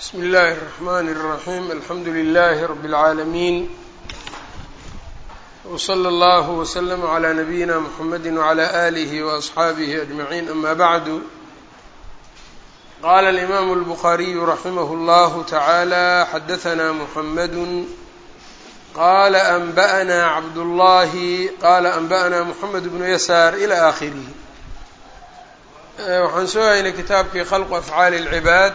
bsm اllh الرحmn الرaحيم alxamdu لlh رb العaalمين وصlى اllه وsلم عlى نbyina mحamedi وعlى آlih وأصxaabih أجمعين ama bعd qala الإmam الbخariي raximh اllah taعalى xadaثna mحamd qala أnbأna cabdالlahi qala أnbأna mحamed بن yasاr ilى آkhirih waxaan soo haynay kitaabkii khalq afcaali اlcibaad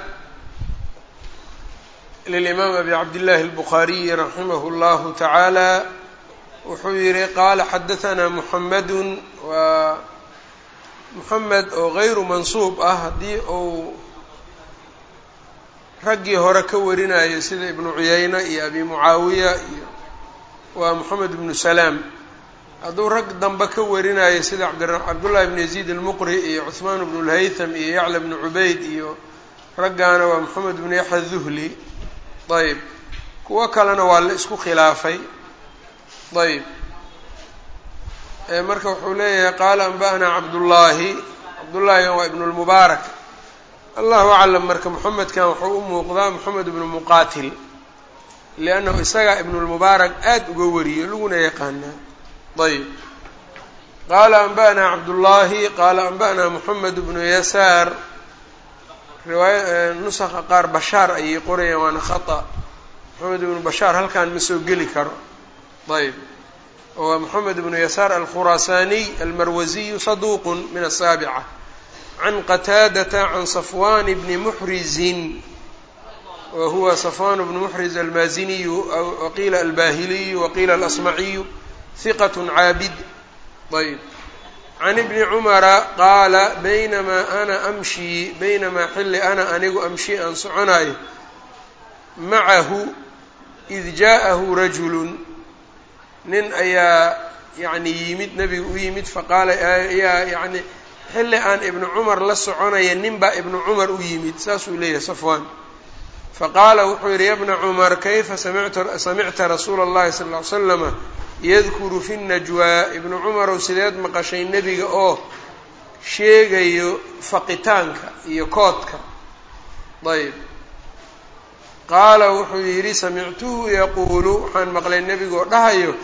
lilimaam abi cabdillaahi اlbukhaariyi raximah اllahu tacaala wuxuu yihi qaala xadahanaa muxamedun waa muxamed oo gayru mansuub ah haddii uu raggii hore ka warinayo sida ibnu cuyeyne iyo abi mucaawiya iyo waa moxamed ibnu salaam. Hadduu rag dambe ka warinayo sida cabdullahi bn yaziid almuqri iyo cuhmaan bnu lhaytham iyo yacla bnu cubayd iyo raggaana waa moxamed bnu yaxya duhli ayb. Kuwo kalena waa la isku khilaafay. Ayb. Marka wuxuu leeyahay qaala anba'naa cabdullaahi. Cabdullaahigan waa ibnu lmubaarak allahu aclam marka moxamedkan wuxuu u muuqdaa moxamed ibnu muqaatil liannahu isagaa ibnulmubaarak aada uga wariyo laguna yaqaanaa. Ayb. Qaala anba'naa cabdullaahi qaala anba'naa moxamed bnu yasaar riwaaya nusaqa qaar bashaar ayay qorayaan waana khata. Moxamed ibnu bashaar halkan ma soo geli karo. Ayb waa moxamed ibnu yasaar alkhuraasaaniy almarwasiyu saduuqun min asaabica can qataadata can safwan bni muxrizin. Wa huwa safwan bnu muxriz almaaziniyu waqiila albahiliyu waqiila alasmaciyu hiqat caabid. Ayb can ibni cumara qaala baynamaa ana amshii baynamaa xilli ana anigu amshi aan soconayo macahu id jaaءahu rajulun nin ayaa yani yimid nabiga u yimid faqaala yaa yani xilli aan ibnu cumar la soconaya nin baa ibnu cumar u yimid saasuu leeyahay safwaan faqaala wuxuu yihi ya bna cumar kayfa samicta rasuula اllahi sal ly slama yadkuru fi najwaa ibnu cumarow sideed maqashay nebiga oo sheegayo faqitaanka iyo koodka. Ayb qaala wuxuu yidhi samictuhu yaquulu waxaan maqlay nebigoo dhahayo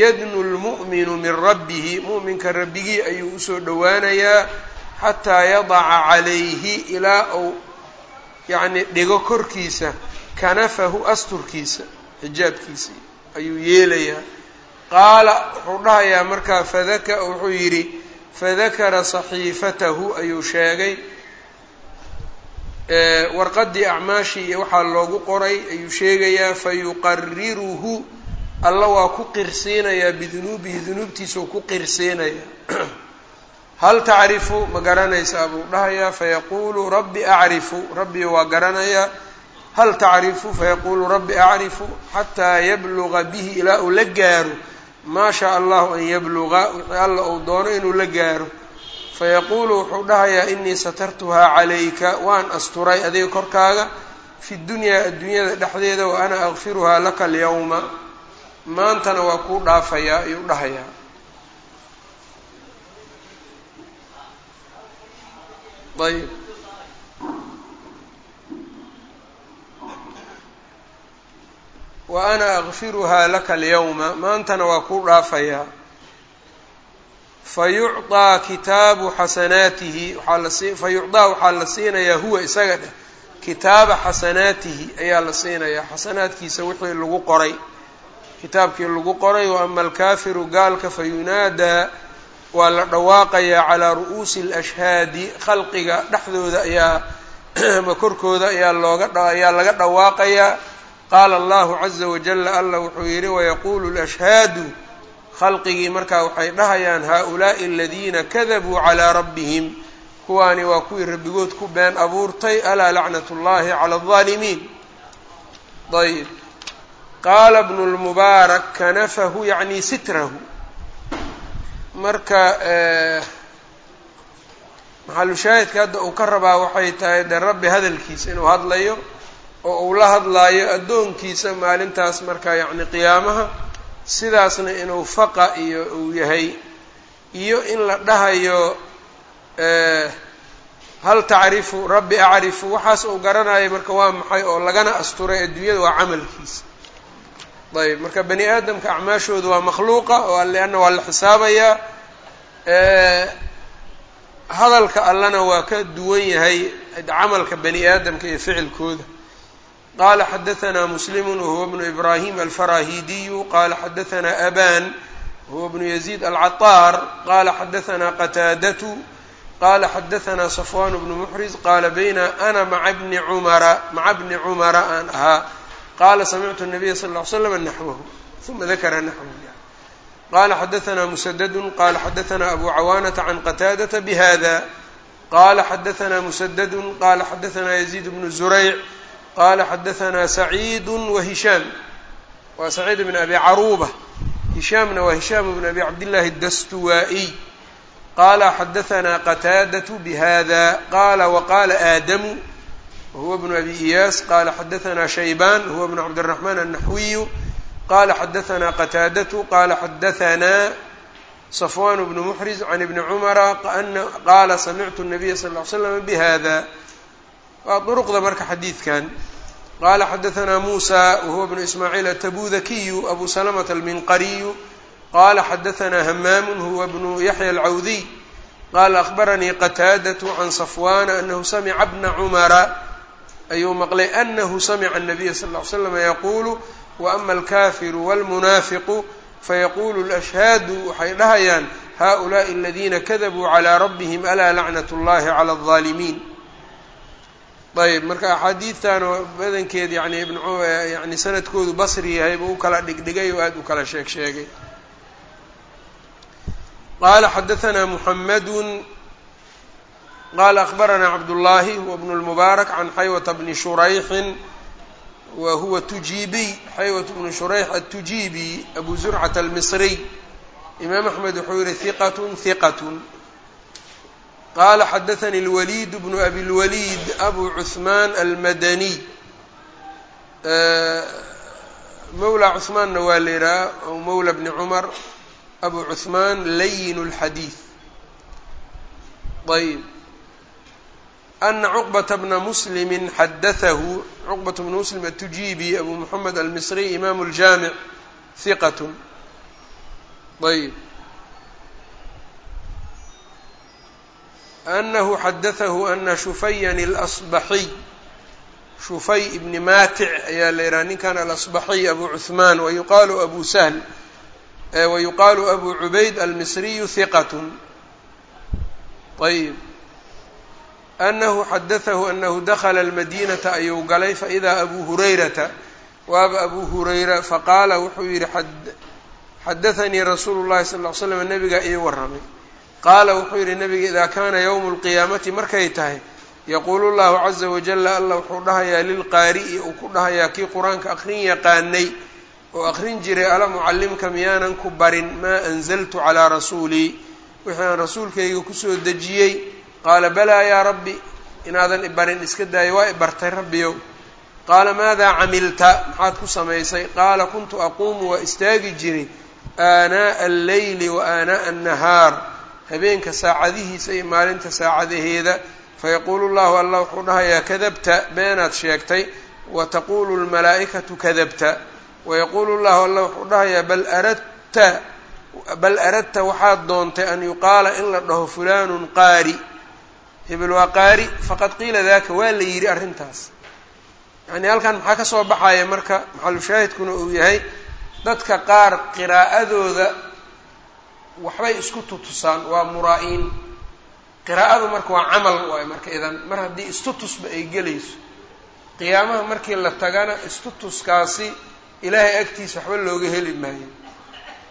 yadnu lmu'minu min rabbihi mu'minka rabbigii ayuu u soo dhowaanayaa xataa yadaca calayhi ilaa uu yacni dhigo korkiisa kanafahu asturkiisa xijaabkiisa ayuu yeelayaa qaala wuxuu dhahayaa markaa fadaka wuxuu yidhi fadakara saxiifatahu ayuu sheegay. Warqaddii acmaashii iyo waxaa loogu qoray ayuu sheegayaa fayuqariruhu alla waa ku qirsiinayaa bidunuubihi dunuubtiisau ku qirsiinayaa hal tacrifu? Ma garanaysaa buu dhahayaa. Fayaquulu rabbi acrifu rabbi waa garanayaa hal tacrifu? Fayaquulu rabbi acrifu xataa yabluga bihi ilaa uu la gaaro maa shaa allahu an yabluga wixii alla uu doono inuu la gaaro. Fayaquulu wuxuu dhahayaa inii satartuhaa calayka waan asturay adiga korkaaga fi dunyaa adduunyada dhexdeeda wa ana akfiruhaa laka alyawma. Maantana waa kuu dhaafayaa ayuu dhahayaa. Ayb wa ana akfiruhaa laka alyawma maantana waa kuu dhaafayaa fayucطaa kitaabu xasanaatihi fayucطaa waxaa la siinayaa huwa isaga dheh kitaaba xasanaatihi ayaa la siinayaa. Xasanaadkiisa wixii lagu qoray kitaabkii lagu qoray wa ama alkaafiru gaalka fayunaadaa waa la dhawaaqayaa calaa ru'uusi alashhaadi khalqiga dhexdooda ayaa ama korkooda ayaa looga ayaa laga dhawaaqayaa qaala allahu caza wajala allah wuxuu yidhi wayaquulu lashhaadu khalqigii markaa waxay dhahayaan haa-ulaa'i aladiina kadabuu calaa rabbihim kuwaani waa kuwii rabbigood ku been abuurtay alaa lacnat ullaahi cala aldaalimiin ayb qaala bnu lmubaarak kanafahu yacni sitrahu marka maxalushaahidka hadda uu ka rabaa waxay tahay dee rabbi hadalkiisa inuu hadlayo oo uu la hadlaayo addoonkiisa maalintaas marka yacni qiyaamaha sidaasna inuu faqa iyo uu yahay. Iyo in la dhahayo hal tacrifu rabbi acrifu waxaas uu garanaya marka waa maxay oo lagana asturay adduunyada waa camalkiisa. Ayb marka bani aadamka acmaashooda waa makhluuqa oo leanna waa la xisaabayaa hadalka allana waa ka duwan yahay camalka bani aadamka iyo ficilkooda qala xadaثna muslim wahuwa bnu ibrahim alfarahidiyu qala xadaثna aban huwa bnu yaziid alcaطaar qala xadaثna qataadatu qala xadaثna safwan bnu muxriz qala bayna ana maa bni cumara maca bni cumara aan ahaa qala samictu الnabiya sal ll ly slam naxwahu uma dakara naxwahu qala xadaثna musadadu qala xadaثna abu cawaanata can qataadata bhada qala xadaثna musadadu qala xadaثna yaziid bnu zurayc qala xadaثna saciid wahishaam waa saciid bn abi caruuba hishaamna waa hishaam bn abi cabdillahi dastuwaa'iy qala xadaثna qataadaة bhada qala waqala aadamu wahuwa bnu abi iyaas qala xadaثna shaybaan huwa bnu cabdالraحman الnaxwiyu qala xadaثna qataadatu qala xadaثna صfwan bnu mxriz can ibni cumara qala samictu الnabiya sal ly slam bhada waa duruqda marka xadiidkan qala xadaثna musa wahuwa bnu ismaaciil atabudakiyu abu salamة alminqariyu qala xadaثna hamaam huwa bnu yaxya alcawdiy qala akhbaranii qataadaة can safwana anahu samica bna cumara ayuu maqlay anahu samica الnabiya sal ly slam yaqulu waama alkafiru wاlmunaafiqu fayaqulu اlashhaadu waxay dhahayaan haؤulaءi اladina kadabuu clى rabihim alaa lacnaة اllahi clى الظaalimiin ayb marka axaadiidtan badankeed yani ibn yani sanadkoodu basri yahay buu u kala dhigdhigay oo aada u kala sheeg sheegay qala xadaثna muxamadu qala akhbarana cabdullahi huwa bn اlmubaarak can xaywata bni shurayxin wa huwa tujiibiy xaywat bnu shurayx atujiibi abu zurcata almisriy imaam axmed wuxuu yihi hiqat hiqat qala xadaثani اlwaliid bnu abi اlwaliid abu cuثmaan almadaniy mawla cuثmaanna waa la yidhaha o mawla bni cumar abu cuثmaan layin اlxadiid ayb ana cuqbata bna muslimi xadaثahu cuqbat bna muslim atujiibi abu moxamed almisriy imam اljaamic hiqat ayb anahu xadatahu ana shufyan alasbaxiy shufay ibni maatic ayaa la yidhaha ninkan alasbaxiy abu cuhmaan wayuqaalu abu sahl wayuqaalu abu cubayd almisriyu hiqat ayb anahu xadatahu anahu dakla almadinata ayuu galay faidaa abu hurayrata waaba abu hurayra faqaala wuxuu yidhi xadanii rasuulu llahi sal l l slam nabigaa ii waramay qaala wuxuu yidhi nabiga idaa kaana yowmu اlqiyaamati markay tahay yaquulu llahu caza wajala allah wuxuu dhahayaa lilqaari'i uu ku dhahayaa kii qur'aanka aqrin yaqaanay oo aqrin jiray alam ucallimka miyaanan ku barin maa anzaltu calaa rasuulii wixii aan rasuulkayga ku soo dejiyey qaala balaa yaa rabbi inaadan ibarin iska daayo waa ibartay rabbiyow. Qaala maadaa camilta maxaad ku samaysay? Qaala kuntu aquumu waa istaagi jiray aanaa'a alleyli wa aanaa'a annahaar habeenka saacadihiisa iyo maalinta saacadaheeda fayaquulu llahu allah wuxuu dhahayaa kadabta beenaad sheegtay wa taquulu lmalaa'ikatu kadabta. Wayaquulu llahu allah wuxuu dhahayaa bal aradta bal aradta waxaad doontay an yuqaala in la dhaho fulaanun qaari. Hebel waa qaari faqad qiila daka waa la yidhi arrintaas. Yacnii halkan maxaa ka soo baxaya marka maxalushaahidkuna uu yahay dadka qaar qiraa'adooda waxbay isku tutusaan waa muraa-iin qiraa'adu marka waa camal waay marka idan mar haddii istutusba ay gelayso. Qiyaamaha markii la tagana istutuskaasi ilaahay agtiisa waxba looga heli maayo.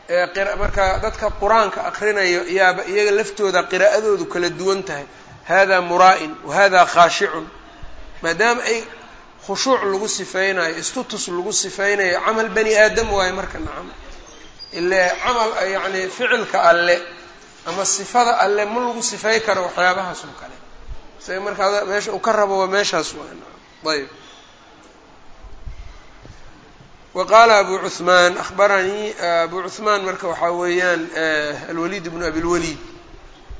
Eemarka dadka qur'aanka akrinayo yaaba iyaga laftooda qiraa'adoodu kala duwan tahay. Hada muraa-in wa khaashicun maadaama ay khushuuc lagu sifeynayo istutus lagu sifeynayo camal bani aadam waayo marka nacam ile camal yacni ficilka alle ama sifada alle ma lagu sifay karo waxyaabahaas oo kale. Isaga markaa meesha uu ka rabo waa meeshaas waa ayb wa qaala abu cuhmaan abaranii abu cuhmaan marka waxaa weeyaan eh, alwaliid bnu abi lwaliid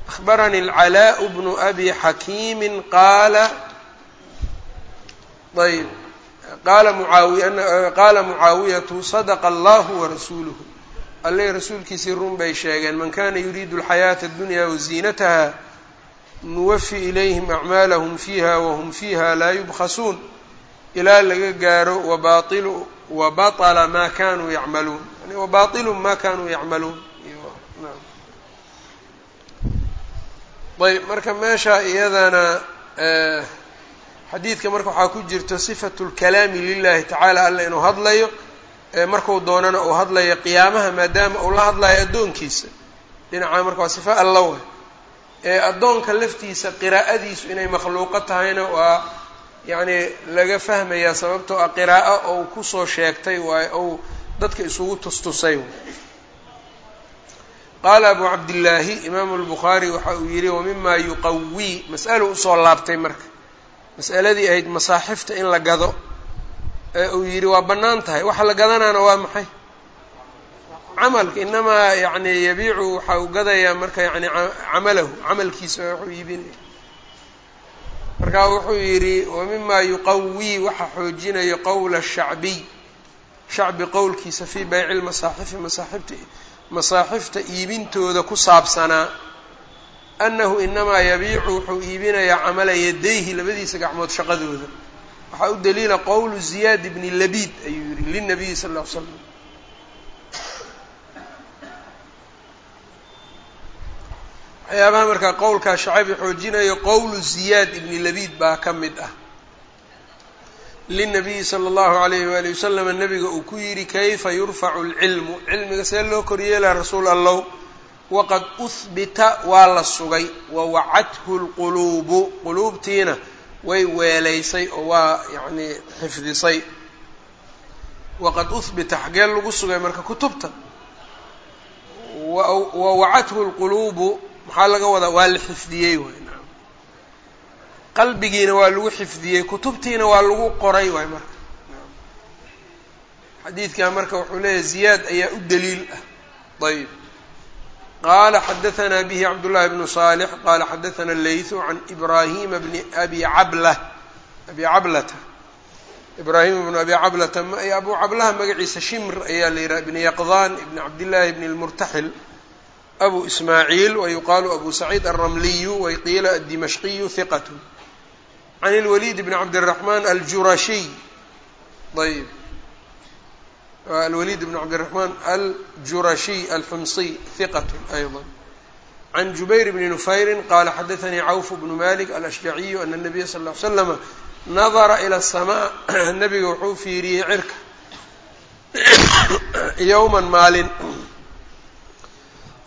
akhbaranii alcalaaء bnu abi xakiimi qaala ayb qaala muaawiy eh, qaala mucaawiyatu sadqa allahu warasuuluhu alle rasuulkiisii run bay sheegeen man kana yuriidu الxayaaةa الdunya waziinataha nuwafi ilayhim أcmaalhm fiiha wahm fiiha laa yubkhasuun ilaa laga gaaro wabaطla ma kanuu yacmaluun yani wabaطilu ma kanuu yacmaluun ayb marka meesha iyadana xadiidka marka waxaa ku jirta sifatu lkalaami lilahi tacaala alla inuu hadlayo marku doonana uu hadlayo qiyaamaha maadaama uu la hadlayo addoonkiisa. Dhinaca marka waa sifa alla wa ee addoonka laftiisa qiraa'adiisu inay makhluuqo tahayna waa yacni laga fahmayaa sababtoo ah qiraa'o ou ku soo sheegtay waay ou dadka isugu tustusay. Qaala abu cabdillaahi imaamu lbukhaari waxa uu yidhi wamima yuqawii mas'alo u soo laabtay marka. Mas'aladii ahayd masaaxifta in la gado ee uu yidhi waa bannaan tahay waxa la gadanaana waa maxay? Camalka inamaa yani yabiicu waxa uu gadayaa marka yani camalahu camalkiisa wuxuu iibinaya markaa wuxuu yidhi wamima yuqawii waxa xoojinayo qowla shacbiy shacbi qowlkiisa fii bayci lmasaaxifi masaaxifta masaaxifta iibintooda ku saabsanaa. Annahu inamaa yabiicu wuxuu iibinayaa camala yadayhi labadiisa gacmood shaqadooda waxaa u daliila qowlu ziyaad bni labiid ayuu yihi linabiyi sal ll slam waxyaabaha markaa qowlkaa shacbi xoojinayo qowlu ziyaad ibni labiid baa ka mid ah. Linabiyi sala allahu alayhi waali wasalama nabiga uu ku yidhi kayfa yurfacu lcilmu cilmiga see loo koryeelaa rasuul allow waqad uhbita waa la sugay wawacathu lquluubu quluubtiina way weelaysay oo waa yacnii xifdisay. Waqad uhbita xaggee lagu sugay marka kutubta. Wawacathu lquluubu maxaa laga wadaa? Waa la xifdiyey waay naam. Qalbigiina waa lagu xifdiyey kutubtiina waa lagu qoray waay marka. Xadiidkan marka wuxuu leeyahay ziyaad ayaa u daliil ah. Ayb qala xadaثna bh cabdالlahi bnu صالح qala xadaثna اleyثu can ibrahima bni abi cabla abi cablata ibrahima bnu abi cablata abu cablaha magaciisa shimr ayaa la yidhaha ibn yaqdan ibn cabdillaahi bn اlmurtaxil abu ismaaciil wayuqaalu abu saciid alramliyu wayqiila adimashqiyu hiqat can اlwaliid bn cabdالraحman aljurashiy ayb alwaliid bn cabdالرaحman aljurashiy alxumsiy hiqat ayضا can jubayr bni nufayri qala xadaثanii cawf bnu malik alashjaciyu ana الnabiya sal ly slama nadara ilى الsamaa nabiga wuxuu fiiriyey cirka yowma maalin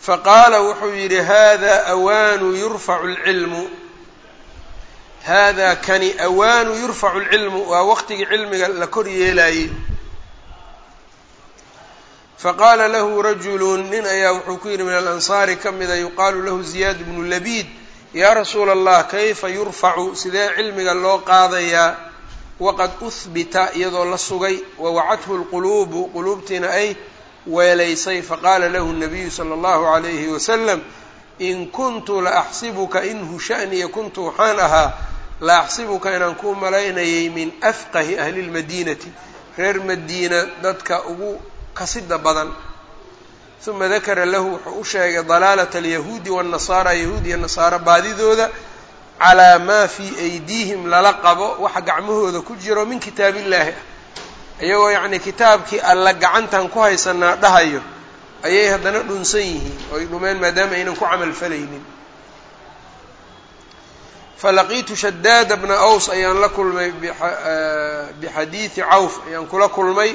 faqaala wuxuu yihi hada awaanu yurfacu اlcilmu hada kani awaanu yurfacu اlcilmu waa waqtigii cilmiga la kor yeelayey faqaala lahu rajulu nin ayaa wuxuu ku yidhi min alansaari ka mida yuqaalu lahu ziyaad bnu labiid yaa rasuula allah kayfa yurfacu sidee cilmiga loo qaadayaa waqad uhbita iyadoo la sugay wawacathu lquluubu quluubtiina ay weelaysay faqaala lahu nabiyu sala allahu calayhi wasalam in kuntu la axsibuka inhu sha'niya kuntu waxaan ahaa la axsibuka inaan ku malaynayay min afqahi ahli lmadiinati reer madiina dadka ugu kasida badan. Uma dakara lahu wuxuu u sheegay dalaalata alyahuudi waannasaara yahuud iyo nasaaro baadidooda calaa maa fii aydiihim lala qabo waxa gacmahooda ku jiro min kitaabillaahi ah iyagoo yacnii kitaabkii alla gacantan ku haysanaa dhahayo ayay haddana dhunsan yihiin oy dhumeen maadaama aynan ku camal falaynin. Falaqiitu shadaada bna aws ayaan la kulmay bixadiidi cawf ayaan kula kulmay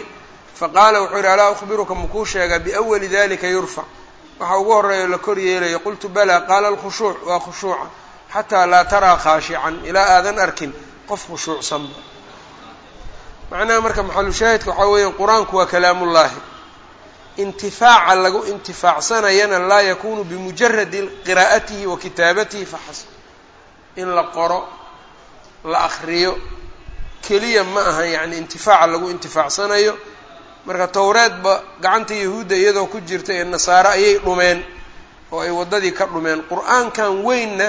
faqaala wuxuu yidhi alaa ukhbiruka? Makuu sheegaa biawali dalika yurfac waxa ugu horreeya la kor yeelayo qultu balaa qaala alkhushuuc. Waa khushuuca xataa laa taraa khaashican ilaa aadan arkin qof khushuucsanba macnaha marka maxalushaahidka waxaa weeyaan qur'aanku waa kalaamullaahi. Intifaaca lagu intifaacsanayana laa yakunu bimujaradi qiraa'atihi wa kitaabatihi faxasb in la qoro la akriyo keliya ma aha yacni intifaaca lagu intifaacsanayo marka towreedba gacanta yahuudda iyadoo ku jirta ee nasaare ayay dhumeen oo ay waddadii ka dhumeen. Qur'aankan weynna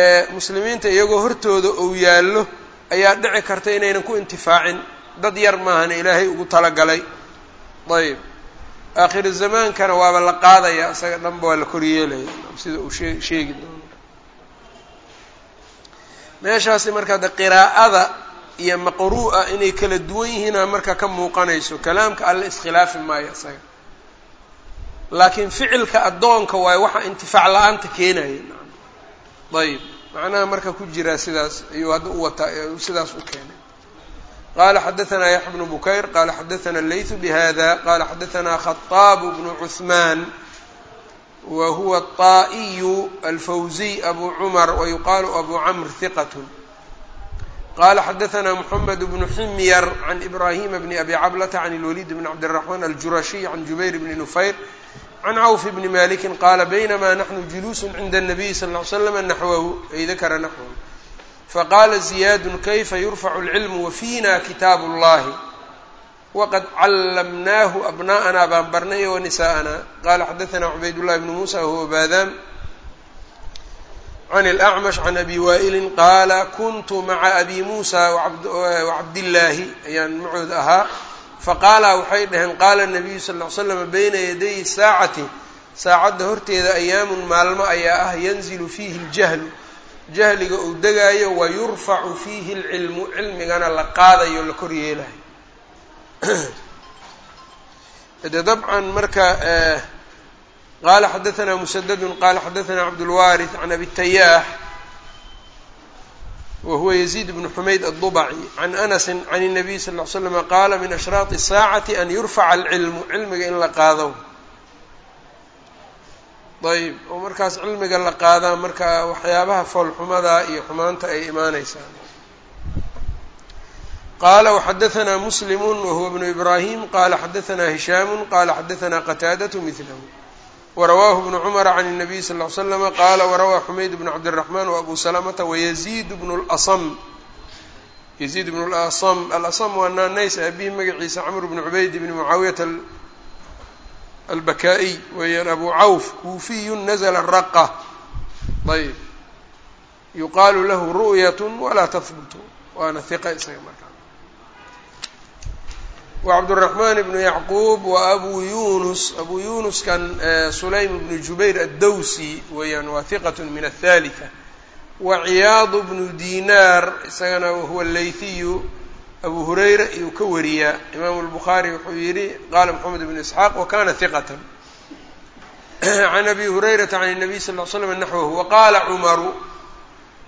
ee muslimiinta iyagoo hortooda ou yaallo ayaa dhici karta inaynan ku intifaacin. Dad yar maahana ilaahay ugu talagalay. Ayb aakhiri zamaankana waaba la qaadaya isaga dhanba waa la koryeelaya. Sida uu shee sheegi doono. Meeshaasi marka de qiraa'ada iyo maqru'a inay kala duwan yihiina marka ka muuqanayso kalaamka alle iskhilaafi maayo isaga laakiin ficilka addoonka waayo waxa intifaac la-aanta keenaya ayb macnaha marka ku jiraa sidaas ayuu hadda u wataa sidaas u keenay qala xadaثna yaxya bnu bukayr qala xadaثna layثu bhada qala xadaثna khaطaab bnu cuثman wa huwa الطaئiyu alfawziy abu cmar wayuqaalu abu cmr hiqat qala xadaثna mحamed bnu ximyar can ibrahima bni abi cablata can اlwlid bn cabdالرaحman aljurashiy can jubayr bni nufayr can cawf bni maliki qala baynama naxnu juluus cinda الnabiy sal ly slm naxwahu ay dakara naxwahu faqala ziyad kayfa yurfacu اlcilmu wafina kitaab اllahi waqad callamnaahu abna'ana baan barnay wanisaءana qala xadaثna cubayd llahi bnu musa wahuwa badam can اlأcmash can abi wa'ili qaala kuntu maca abi musa wacabdillaahi ayaan macooda ahaa faqaala waxay dhaheen qaala nabiyu sal ly slam bayna yaday saacati saacadda horteeda ayaamun maalmo ayaa ah yanzilu fiihi اljahlu jahliga uu degaayo wayurfacu fiihi اlcilmu cilmigana la qaadayo la kor yeelayo de dabcan marka qala xadaثna msdd qala xadaثna cabdاlwariث can abi الtayaax wa huwa yزيid bn xumayd الضbci can anasi can الnabiy sal ly slm qala min ashraaط الsaacati an yurfaca اlcilmu cilmiga in la qaado ayb oo markaas cilmiga la qaadaa marka waxyaabaha foolxumada iyo xumaanta ay imaaneysaa qala wxadaثna muslim wahuwa bnu ibrahim qala xadaثna hishaam qala xadaثna qataadaة mثlh wrawaahu bnu cmr can الnabiy sal ly slm qala warawaa xumayd bn cabdالرaحman وabu slmta wayزid bn اlأصm yaziid bn اlasm alasm waa naanays abihi magaciisa cmr bn cubayd bn mucaawiyat albakaa'iy weeyaan abu cawf kuufiyu nazla raqa ayb yuqaalu lahu ru'yat walaa tahbutu waana hiqa isaga markaa wcabdالرaحman bn yacquub wa abu yunus abu yunus kan sulaym bnu jubayr addawsi weeyaan waa hiqat min aلthalitثة waciyaad bnu dinar isagana wahuwa laythiyu abu hurayra iyuu ka wariyaa imaamu الbukhaari wuxuu yihi qala mxamed bn isxaaq wakana hiqat can abi hurayrata can الnabiy sal ly slm naxwahu waqala cmaru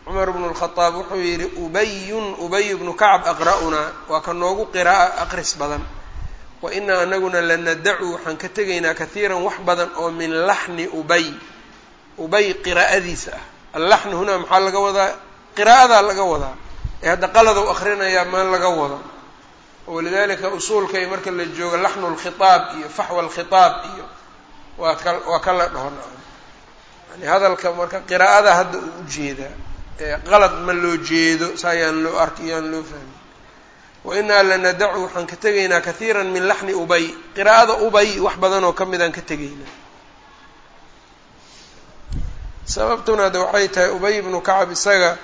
cumar bnu lkhadaab wuxuu yidhi ubayun ubay bnu kacab aqra'unaa waa ka noogu qira'a aqris badan. Wa inaa anaguna lanadacu waxaan ka tegaynaa kaiiran wax badan oo min laxni ubay. Ubay qiraa'adiisa ah. Allaxnu hunaa maxaa laga wadaa? Qiraa'adaa laga wadaa. Ee hadda qaladou akrinayaa maan laga wado. Walidaalika usuulkay marka la joogo laxnu lkhitaab iyo faxwa alkhitaab iyo waa ka waa kala dhahon yani hadalka marka qiraa'ada hadda u u jeedaa qalad ma loo jeedo sa ayaan loo ark iyaan loo fahmin. Wa inaa lanadacu waxaan ka tegaynaa kahiira min laxni ubay qiraa'ada ubay wax badan oo ka midaan ka tegaynaa sababtuna de waxay tahay ubay ibnu kacab isaga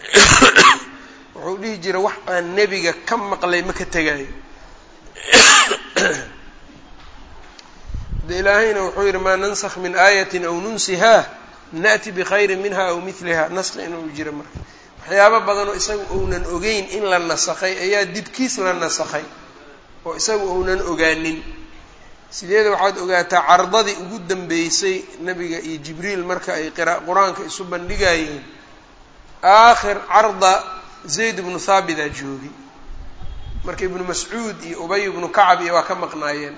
wuxuu dhihi jiray wax aan nebiga ka maqlay ma ka tegaayo de ilaahayna wuxuu yihi maa nansakh min aayatin aw nunsihaa naأti bkhayri minha aw miliha naski inuu jiro marka. Waxyaabo badan oo isaga ounan ogeyn in la nasakhay ayaa dibkiis la nasakhay oo isaga ounan ogaanin. Sideeda waxaad ogaataa cardadii ugu dambeysay nebiga iyo jibriil marka ay qur'aanka isu bandhigayeen aakhir carda zayd ibnu thaabitaa joogi marka ibnu mascuud iyo ubay ibnu kacab iyo waa ka maqnaayeen.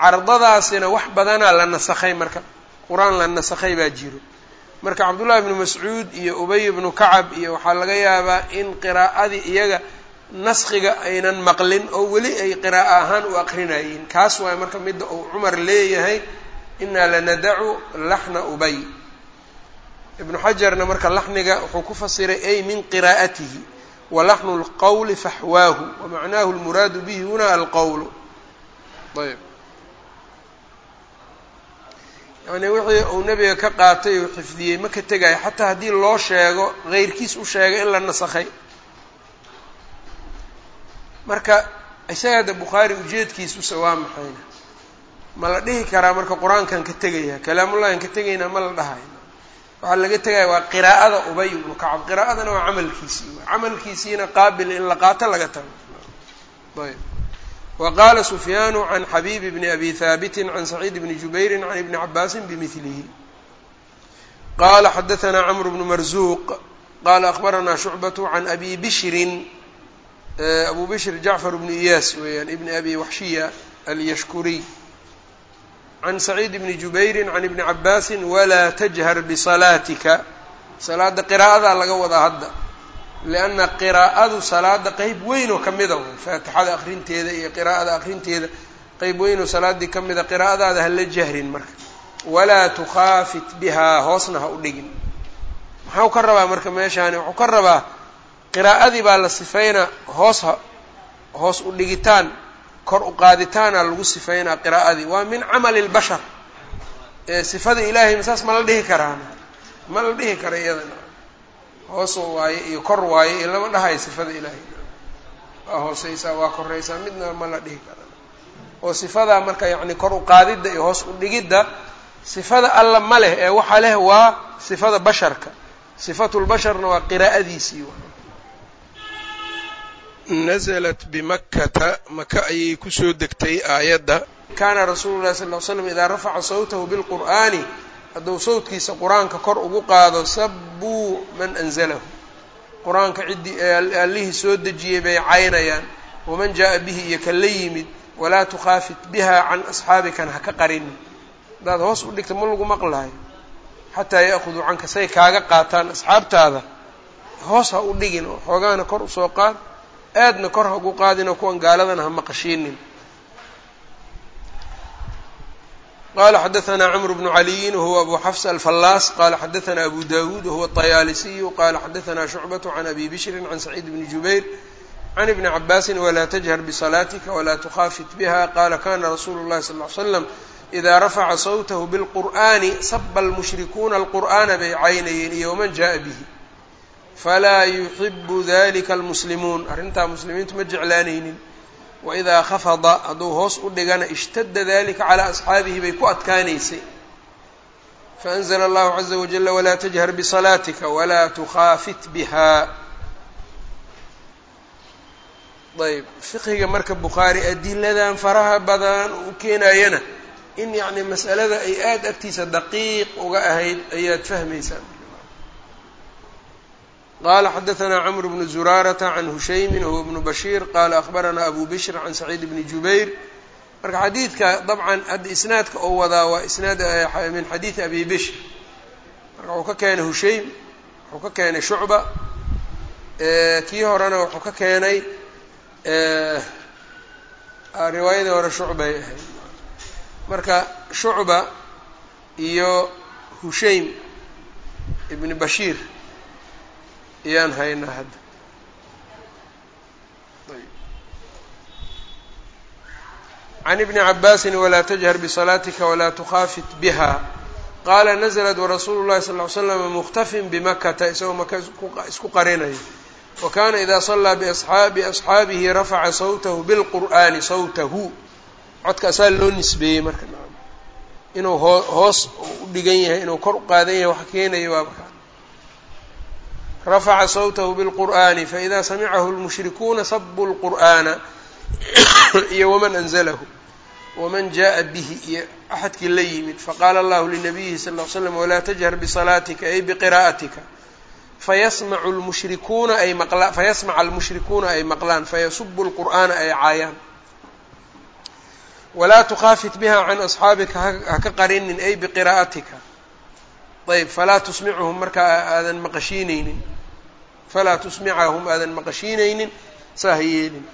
Cardadaasina wax badanaa la nasakhay marka qur'aan la nasakhay baa jiro marka cabdullahi ibnu mascuud iyo ubay ibnu kacab iyo waxaa laga yaabaa in qiraa'adii iyaga naskiga aynan maqlin oo weli ay qiraa'o ahaan u aqrinayeen kaas waay marka midda uu cumar leeyahay inaa lanadacu laxna ubay. Ibnu xajarna marka laxniga wuxuu ku fasiray ay min qiraa'atihi wa laxnu lqowli faxwaahu wamacnaahu lmuraadu bihi huna alqowlu ayb yacnii wixii uu nebiga ka qaatay uu xifdiyey ma ka tegayo xataa haddii loo sheego heyrkiis u sheego in la nasakhay. Marka isaga hadda bukhaari ujeedkiisuse waa maxayna? Ma la dhihi karaa marka qur'aankan ka tegaya kalaamullahi an ka tegaynaa ma la dhahayo waxaa laga tegaya waa qiraa'ada ubay ibnu kacab. Qiraa'adana waa camalkiisii. Camalkiisiina qaabil in la qaato laga tago. Ayb wa qaala sufyaanu can xabiib bni abi haabitin can saciid bni jubayri can ibni cabaasin bimilihi qala xadaanaa camr bnu marzuuq qala akbaranaa shucbatu can abi bishrin abu bishr jacfar bnu iyaas weeyaan ibni abi waxshiya alyashkuriy can saciid bni jubayri can ibni cabaasin walaa tajhar bisalaatika salaada qiraa'adaa laga wadaa hadda lianna qiraa'adu salaada qeyb weyn oo kamida way faatixada akrinteeda iyo qiraa'ada akrinteeda qeyb weyn oo salaaddii ka mida qiraa'adaada hala jahrin marka walaa tukhaafit bihaa hoosna ha u dhigin maxau ka rabaa marka meeshaani wuxuu ka rabaa qiraa'adii baa la sifeynaa hoos ha hoos u dhigitaan kor u qaaditaana lagu sifeynaa qiraa'adii waa min camali lbashar ee sifada ilaahay masaas ma la dhihi karaana ma la dhihi kara iyadana hoos waaye iyo kor waaye iyo lama dhahayo sifada ilaahay. Waa hooseysaa waa koreysaa midna ma la dhihi kara oo sifadaa marka yacni kor u qaadidda iyo hoos u dhigidda sifada alla ma leh ee waxa leh waa sifada basharka. Sifatulbasharna waa qiraa'adiisii naزlat bimakkata maka ayay ku soo degtay aayadda. Kaana rasuulu lahi sal ly slam idaa rafaca sawtahu bilqur'aani hadduu sawtkiisa qur'aanka kor ugu qaado sabuu man anzalahu. Qur'aanka ciddii allihii soo dejiyey bay caynayaan. Waman jaa bihi iyo kan la yimid walaa tukhaafit biha can asxaabikan ha ka qarinin. Haddaad hoos u dhigta ma lagu maqlayo xataa ya'khuduu canka say kaaga qaataan asxaabtaada. Hoos ha u dhigin oo xoogaana kor u soo qaad. Aadna kor ha ugu qaadinoo kuwan gaaladana ha maqashiinin qala xadaثna cmr bnu caliyin wahuwa abu xafs alfallaas qala xadaثna abu dawuud wahuwa الطayaalisiyu qala xadaثna shucbaة can abi bishri can saciid bni jubayr can ibni cabaasi wla tajhar bsalaatika wla tukhaafit biha qala kana rasulu اlahi sal ly slam ida rafaca sawtahu bاlqur'ani saba اlmushrikuuna alqur'ana bay caynayeen iyo waman jaءa bihi falaa yuxibu dalika almuslimuun arrintaa muslimiintu ma jeclaanaynin waidaa khafada hadduu hoos u dhigana ishtadda dalika calaa asxaabihi bay ku adkaanaysay faanzla allahu caza wajala walaa tajhar bisalaatika walaa tukhaafit biha ayb fiqiga marka bukhaari adiladan faraha badan u keenayana in yacni mas'alada ay aada agtiisa daqiiq uga ahayd ayaad fahmaysaa qala xadaثna cmr bnu zuraarata can hushaymi wahuwa bnu bashiir qala akhbarana abu bishr can saciid bni jubayr marka xadiidka dabcan hadda isnaadka oo wadaa waa isnaad min xadiidi abi bishr marka wuxuu ka keenay hushaym wuxuu ka keenay shucba kii horena wuxuu ka keenay riwaayadii hore shucbay ahayd marka shucba iyo hushaym ibni bashiir ayaan haynaa hadda can ibni cabaasin walaa tajhar bisalaatika walaa tukhaafit biha. Qaala naزlat warasuulu llahi sal ly slama mukhtafin bimakata isagoo maka isku qarinayo wa kana ida salaa biasxaabihi rafaca sawtahu bilqur'ani sawtahu. Codka asaa loo nisbeeyey marka inuu hoos u dhigan yahay inuu kor u qaadan yahay wax keenaya waa rafaca sawtahu bilqur'ani faida samicahu lmushrikuuna sabuu lqur'ana iyo waman anzalahu waman jaءa bihi iyo axadkii la yimid faqaala allahu linabiyihi sal ly slam walaa tajhar bisalaatika ay biqira'atika fayasmacu lmushrikuuna ay maqlaan fayasmaca almushrikuuna ay maqlaan fayasubu lqur'aana ay caayaan walaa tukhaafit biha can asxaabika ha ka qarinin ay biqira'atika ayb falaa tusmicuhum marka aadan maqashiineynin falaa tusmicahum aadan maqashiineynin saa ha yeelin.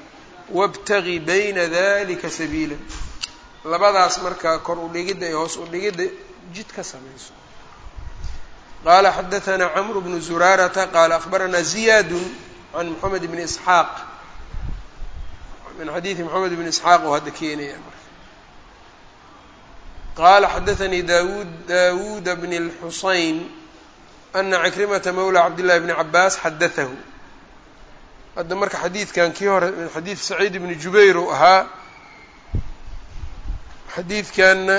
Wabtagi bayna dalika sabiila. Labadaas marka kor u dhigidda iyo hoos u dhigidda jid ka samayso. Qaala xadaثna cmr bnu zuraarata qaala akhbarana ziyaadu can moxamed bni isxaaq. Min xadiidi moxamed bni isxaaq oo hadda keenaya qala xadaثnii dawud dawuda bn اlxusayn ana cikrimata mawla cabdillahi bni cabaas xadaahu hadda marka xadiidkan kii hore xadiid saciid bni jubayr uu ahaa xadiidkanna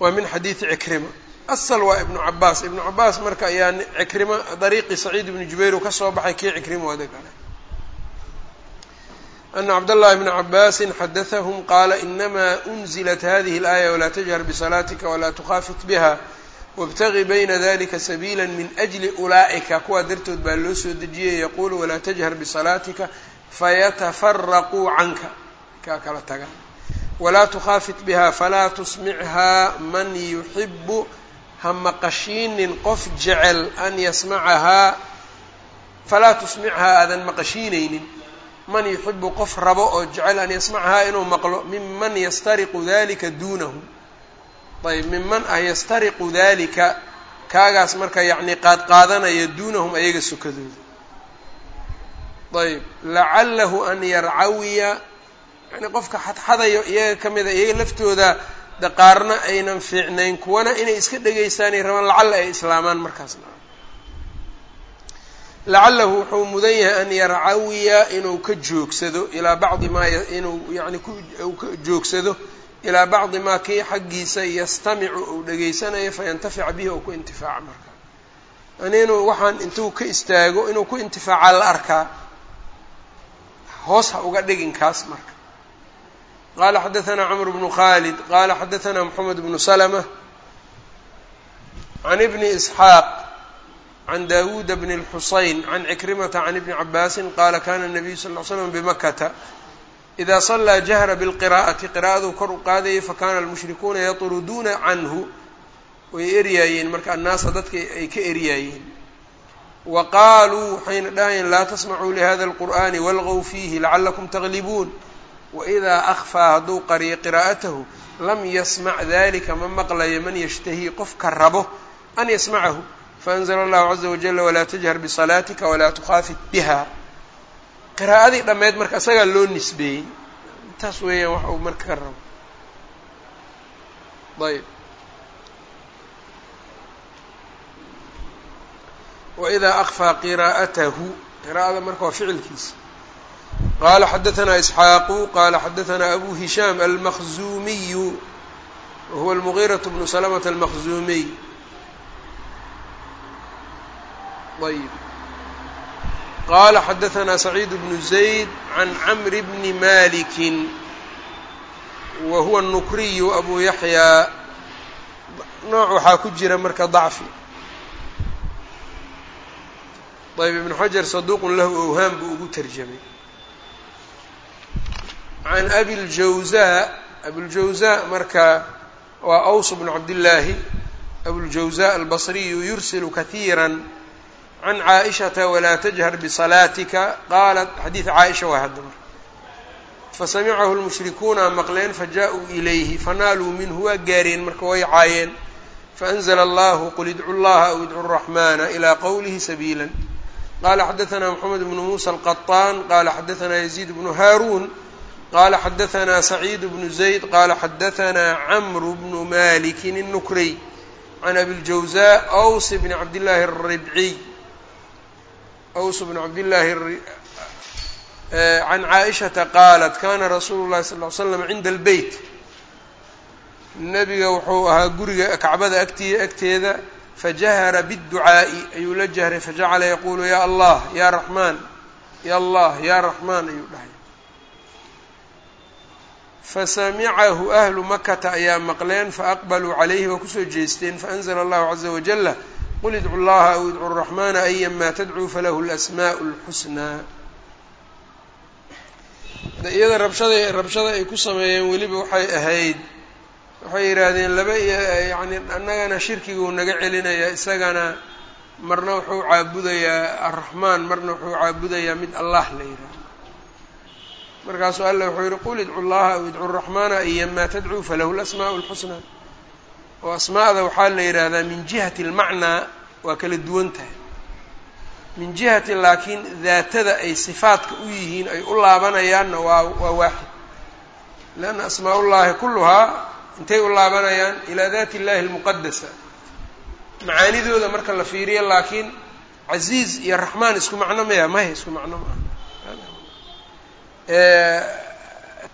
waa min xadiidi cikrima asal waa ibnu cabaas ibnu cabaas marka ayaa cikrima dariiqii saciid ibni jubayr uu ka soo baxay kii cikrima wada gale ana cabdاllahi bna cabaasi xadaثahm qaala inama unzilat hadihi اlaaya walaa tajhar bisalaatika walaa tukhaafit biha wاbtagi bayna dalika sabiila min أjli ulaa'ika kuwaa dartood baa loo soo dejiyay yaquulu walaa tajhar bisalaatika fayatafaraquu canka kaa kala taga walaa tukhaafit biha falaa tusmichaa man yuxibu ha maqashiinin qof jecel an yasmacahaa falaa tusmichaa aadan maqashiinaynin man yuxibu qof rabo oo jecel an yasmacahaa inuu maqlo miman yastariqu dalika duunahu. Ayb miman ah yastariqu dalika kaagaas marka yacni qaad qaadanaya duunahum ayaga sokadooda ayb lacalahu an yarcawiya yani qofka xadxadayo iyaga ka mida iyaga laftooda de aynan fiicnayn kuwana inay iska dhegaystaanay rabaan lacalla ay islaamaan markaasna lacalahu wuxuu mudan yahay an yarcawiya inuu ka joogsado ilaa bacdi maa inuu yani ku ka joogsado ilaa bacdi maa kii xaggiisa yastamicu uu dhegaysanayo fayantafica bihi ou ku intifaaca marka yani inuu waxaan intuu ka istaago inuu ku intifaacaa la arkaa hoos ha uga dhigin kaas marka qala xadaثna cmr bnu khalid qala xadaثna mxamed bnu slmة can ibni isxaaq can dawuda bn اlxusayn can cikrimata can ibni cabaasi qala kana الnabiyu sal ly slm bmakata ida صlىa jahra bاlqira'ati qira'aduu kor u qaadayay fakana almushrikuuna yatruduuna canhu way eryaayeen marka annaasa dadka ay ka eryaayeen wa qaaluu waxayna dhahayeen laa tasmacuu lihada اlqur'ani walgow fiihi lacalakum taglibuun waidaa akfaa hadduu qariyo qiraa'atahu lam yasmac dalika ma maqlayo man yashtahii qofka rabo an yasmacahu faanzla allahu caza wajala walaa tajhar bisalaatika walaa tukhaafit biha qiraa'adii dhammeyd marka isagaa loo nisbeeyey intaas weeyaan wax uu marka ka rabo ayb waidaa akfaa qiraa'atahu qiraa'ada marka waa ficilkiisa qala xadaثna isxaaqu qala xadaثna abu hishaam almaqzumiyu wahuwa almugiiraة bnu slmة almaqzumiy ayb qala xadaثna sacيid bnu zayd can cmr bni maliki wa huwa الnukriyu abu yaxyaa nooc waxaa ku jira marka ضacfi ayb ibn xajar saduq lahu awhaam buu ugu terjamay can abi ljawzaa abuljawzaa marka waa aws bnu cabdillaahi abuljawzaa albasriyu yursilu kahiira can caaishata walaa tajhar bisalaatika qaalat xadiid caaisha waa hadda marka fasamicahu lmushrikuuna maqleen faja-uu ilayhi fanaaluu minhu waa gaareen marka way caayeen faanzla allahu qul idcu llaha aw idcu raxmana ilaa qowlihi sabiila qala xadaثna mxamed bnu musa alqaطaan qala xadaثna yaziid bnu haaruun qala xadaثna sacيid bnu zayd qala xadaثna cmr bnu maliki الnukriy can abi اljawزاء ws bn cabdillaahi الribciy aws bn cabdillaahi can caaishata qaalat kana rasuulu llahi sal ly slam cinda albeyt nebiga wuxuu ahaa guriga kacbada agtiya agteeda fajahara biاdducaa'i ayuu la jahray fajacala yaquulu ya allah ya raxmaan ya allah ya raxmaan ayuu dhahay fasamicahu ahlu makata ayaa maqleen faaqbaluu calayhi waa ku soo jeesteen faanzla allahu caza wajala qul idcu llaha aw idcu raxmana ayama tadcuu falahu lasmaء اlxusnaa iyada rabshada rabshada ay ku sameeyeen weliba waxay ahayd waxay yidhaahdeen laba yani annagana shirkiguu naga celinayaa isagana marna wuxuu caabudayaa arraxmaan marna wuxuu caabudayaa mid allah la yidhahdo markaasuu alla wuxuu yihi qul idcu llaha aw idcu raxmaana ayamaa tadcuu falahu lasmaa'u lxusnaa oo asmaa'da waxaa la yidhaahdaa min jihati almacnaa waa kala duwan tahay. Min jihati laakiin daatada ay sifaadka u yihiin ay u laabanayaanna waa waa waaxid. Lianna asmaa ullaahi kulluhaa intay u laabanayaan ilaa daati illahi almuqadasa macaanidooda marka la fiiriyo laakiin casiiz iyo raxmaan isku macno maya maya isku macno maaha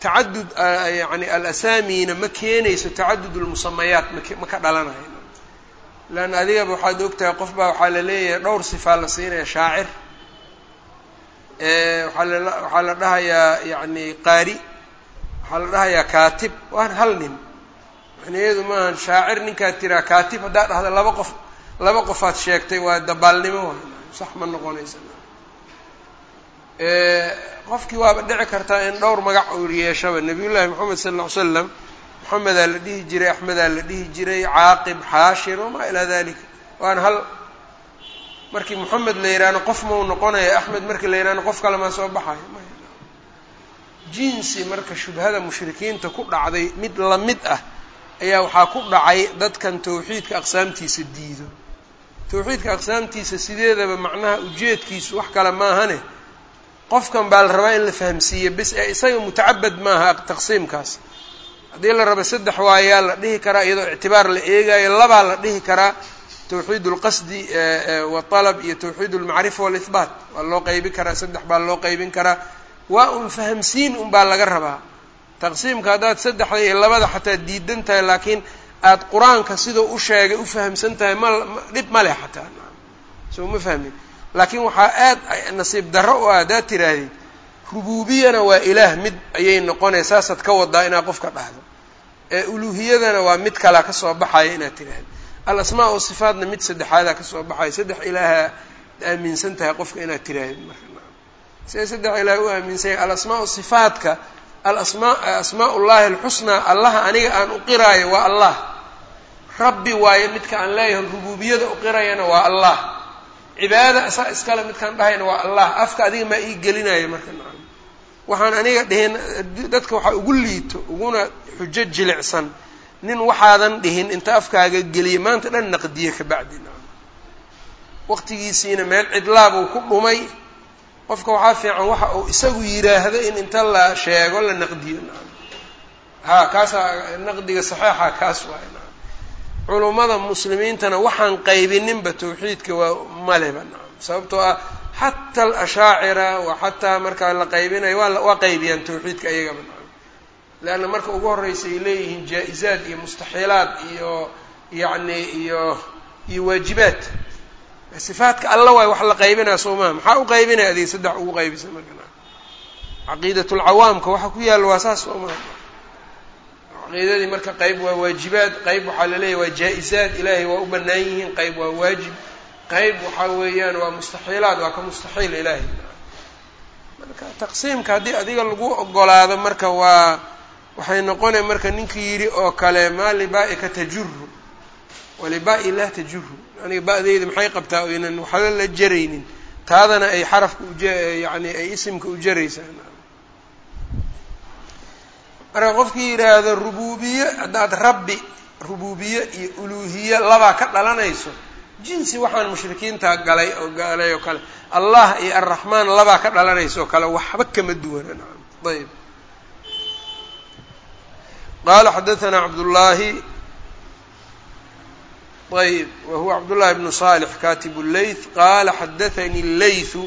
tacadud yani alasaamiina ma keenayso tacadud lmusamayaat ma ka dhalanayo. Leanna adigaba waxaad ogtahay qof baa waxaa la leeyahay dhowr sifaa la siinaya shaacir. Waxaa la dhahayaa yani qaari waxaa la dhahayaa kaatib waan hal nin. Macnaheedu maaha shaacir ninkaad tiraa kaatib haddaad dhahda laba qof laba qofaad sheegtay waa dabaalnimo sax ma noqonaysa qofkii waaba dhici kartaa in dhowr magac uu yeeshaba. Nabiy llaahi moxamed sala ll ly slam moxamedaa la dhihi jiray axmedaa la dhihi jiray caaqib xaashir wamaa ilaa dalika waana hal markii moxamed la yidhaahno qof mau noqonaya axmed markii la yidhahno qof kale maa soo baxayo. Jinsi marka shubhada mushrikiinta ku dhacday mid la mid ah ayaa waxaa ku dhacay dadkan tawxiidka aqsaamtiisa diido. Tawxiidka aqsaamtiisa sideedaba macnaha ujeedkiisu wax kale maahane qofkan baa la rabaa in la fahamsiiyo bis ee isaga mutacabad maaha taqsiimkaas haddii la raba saddex waayaa la dhihi karaa iyadoo ictibaar la eegaayo labaa la dhihi karaa tawxiid اlqasdi wاطalb iyo tawxiid اlmacrifa wاlihbaat waa loo qeybin karaa saddex baa loo qeybin karaa waa un fahamsiin un baa laga rabaa taqsiimka haddaad saddexda iyo labada xataa diidan tahay laakiin aada qur-aanka sidau u sheegay u fahamsan tahay ma dhib ma leh xataa soo ma fahmin laakiin waxaa aad nasiib darro u ah haddaad tiraahdeed rububiyana waa ilaah mid ayay noqonay saasaad ka wadaa inaad qofka dhahdo. Ee uluuhiyadana waa mid kalea ka soo baxaya inaad tiraahdo alasmaa o sifaatna mid saddexaadaa ka soo baxaya saddex ilaaha aaminsan tahay qofka inaad tiraahdeed marka. Siday saddex ilaah u aaminsan yahay alasmaa sifaatka alasmaa asmaa ullahi alxusnaa allaha aniga aan u qiraayo waa allah. Rabbi waayo midka aan leeyahay rububiyada u qirayana waa allah cibaadada asaa iskale midkaan dhahayna waa allah. Afka adiga maa ii gelinayo marka nacam. Waxaan aniga dhihin dadka waxaa ugu liito uguna xujo jilicsan nin waxaadan dhihin inta afkaaga geliya maanta dhan naqdiye ka bacdi nacam. Waqtigiisiina meel cidlaabuu ku dhumay qofka waxaa fiican waxa uu isagu yiraahdo in inta la sheego la naqdiyo nacam. Ha kaasaa naqdiga saxeixa kaas waay nacam culummada muslimiintana waxaan qaybininba tawxiidka waa maleba nacam sababtoo ah xata alashaacira wa xataa markaa la qaybinayo waa qaybiyaan tawxiidka ayagaba nacam leanna marka ugu horreysa ay leeyihiin jaa-izaad iyo mustaxiilaad iyo yacni iyo iyo waajibaad. Sifaadka alla waay wax la qaybinaya soo maha maxaa u qaybinaya adig saddex ugu qaybisa marka nacam caqiidat lcawaamka waxa ku yaalla waa saas soo maha caqiidadii marka qayb waa waajibaad qayb waxaa laleeyahy waa jaa-izaad. Ilaahay waa u bannaan yihiin qayb waa waajib. Qayb waxaa weeyaan waa mustaxiilaad waa ka mustaxiil ilaahay. Marka taqsiimka haddii adiga lagu ogolaado marka waa waxay noqonay marka ninkii yidhi oo kale maa libaa-ika tajuru walibaa-i lah tajuru aniga ba-deyda maxay qabtaa oynan waxba la jaraynin? Taadana ay xarafka uj yani ay isimka u jaraysaa marka qofkii yidhaahdo rububiye haddaad rabbi rububiye iyo uluuhiye labaa ka dhalanayso jinsi waxaan mushrikiinta galay oo galay oo kale allah iyo arraxmaan labaa ka dhalanaysa oo kale waxba kama duwana nacam ayb qala xadaثna cabdullaahi ayb wahuwa cabdullahi bnu صالح katib الleyth qala xadaثani الleyثu